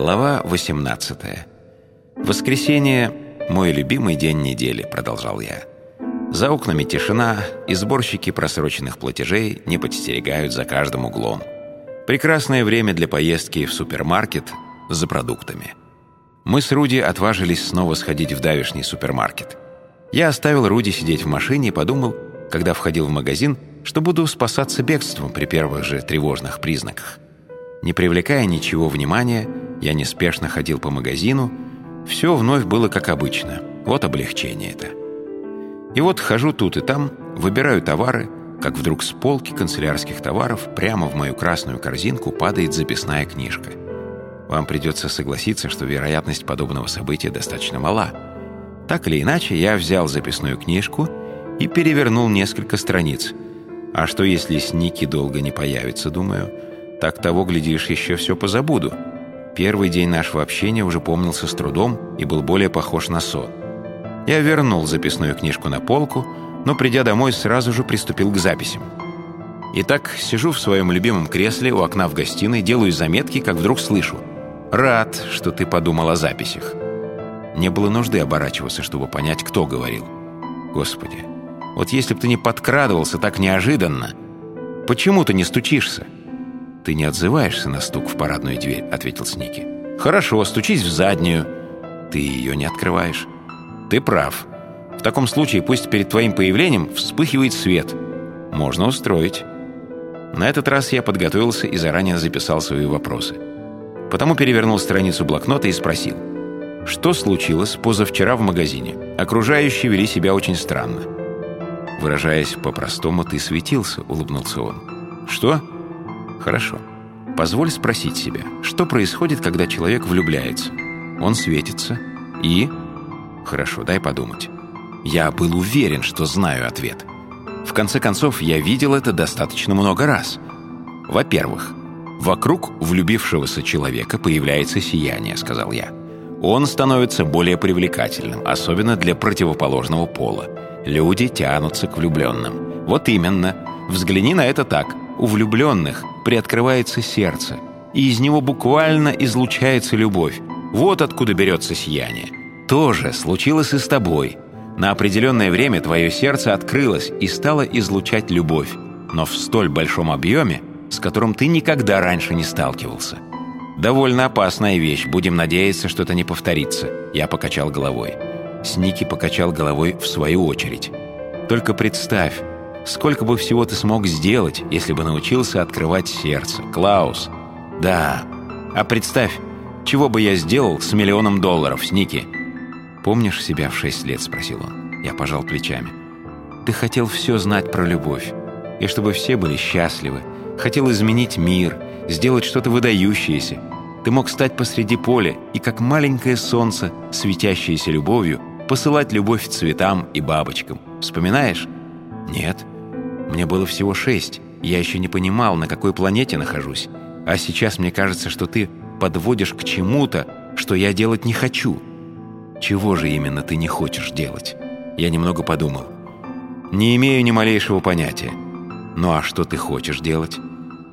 Глава 18. Воскресенье – мой любимый день недели, продолжал я. За окнами тишина, и сборщики просроченных платежей не подстерегают за каждым углом. Прекрасное время для поездки в супермаркет за продуктами. Мы с Руди отважились снова сходить в давишний супермаркет. Я оставил Руди сидеть в машине и подумал, когда входил в магазин, что буду спасаться бегством при первых же тревожных признаках. Не привлекая ничего внимания, я неспешно ходил по магазину. Все вновь было как обычно. Вот облегчение это. И вот хожу тут и там, выбираю товары, как вдруг с полки канцелярских товаров прямо в мою красную корзинку падает записная книжка. Вам придется согласиться, что вероятность подобного события достаточно мала. Так или иначе, я взял записную книжку и перевернул несколько страниц. А что, если с Ники долго не появится, думаю? Так того, глядишь, еще все позабуду. Первый день нашего общения уже помнился с трудом и был более похож на сон. Я вернул записную книжку на полку, но, придя домой, сразу же приступил к записям. Итак, сижу в своем любимом кресле у окна в гостиной, делаю заметки, как вдруг слышу. «Рад, что ты подумал о записях». Не было нужды оборачиваться, чтобы понять, кто говорил. Господи, вот если бы ты не подкрадывался так неожиданно, почему ты не стучишься? «Ты не отзываешься на стук в парадную дверь», — ответил Сники. «Хорошо, стучись в заднюю». «Ты ее не открываешь». «Ты прав. В таком случае пусть перед твоим появлением вспыхивает свет. Можно устроить». На этот раз я подготовился и заранее записал свои вопросы. Потому перевернул страницу блокнота и спросил. «Что случилось позавчера в магазине? Окружающие вели себя очень странно». Выражаясь по-простому, ты светился, улыбнулся он. «Что?» Хорошо. Позволь спросить себя, что происходит, когда человек влюбляется? Он светится. И? Хорошо, дай подумать. Я был уверен, что знаю ответ. В конце концов, я видел это достаточно много раз. Во-первых, вокруг влюбившегося человека появляется сияние, сказал я. Он становится более привлекательным, особенно для противоположного пола. Люди тянутся к влюбленным. Вот именно. Взгляни на это так. У влюбленных приоткрывается сердце, и из него буквально излучается любовь. Вот откуда берется сияние. То же случилось и с тобой. На определенное время твое сердце открылось и стало излучать любовь, но в столь большом объеме, с которым ты никогда раньше не сталкивался. Довольно опасная вещь, будем надеяться, что это не повторится. Я покачал головой. Сники покачал головой в свою очередь. Только представь, Сколько бы всего ты смог сделать, если бы научился открывать сердце, Клаус? Да. А представь, чего бы я сделал с миллионом долларов, Сники? Помнишь себя в шесть лет, спросил он. Я пожал плечами. Ты хотел все знать про любовь. И чтобы все были счастливы. Хотел изменить мир, сделать что-то выдающееся. Ты мог стать посреди поля и, как маленькое солнце, светящееся любовью, посылать любовь цветам и бабочкам. Вспоминаешь? Нет. Мне было всего шесть, я еще не понимал, на какой планете нахожусь. А сейчас мне кажется, что ты подводишь к чему-то, что я делать не хочу. Чего же именно ты не хочешь делать? Я немного подумал. Не имею ни малейшего понятия. Ну а что ты хочешь делать?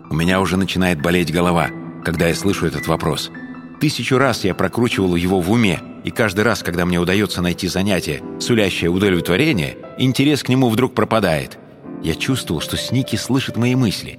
У меня уже начинает болеть голова, когда я слышу этот вопрос. Тысячу раз я прокручивал его в уме, и каждый раз, когда мне удается найти занятие, сулящее удовлетворение, интерес к нему вдруг пропадает – я чувствовал, что Сники слышит мои мысли.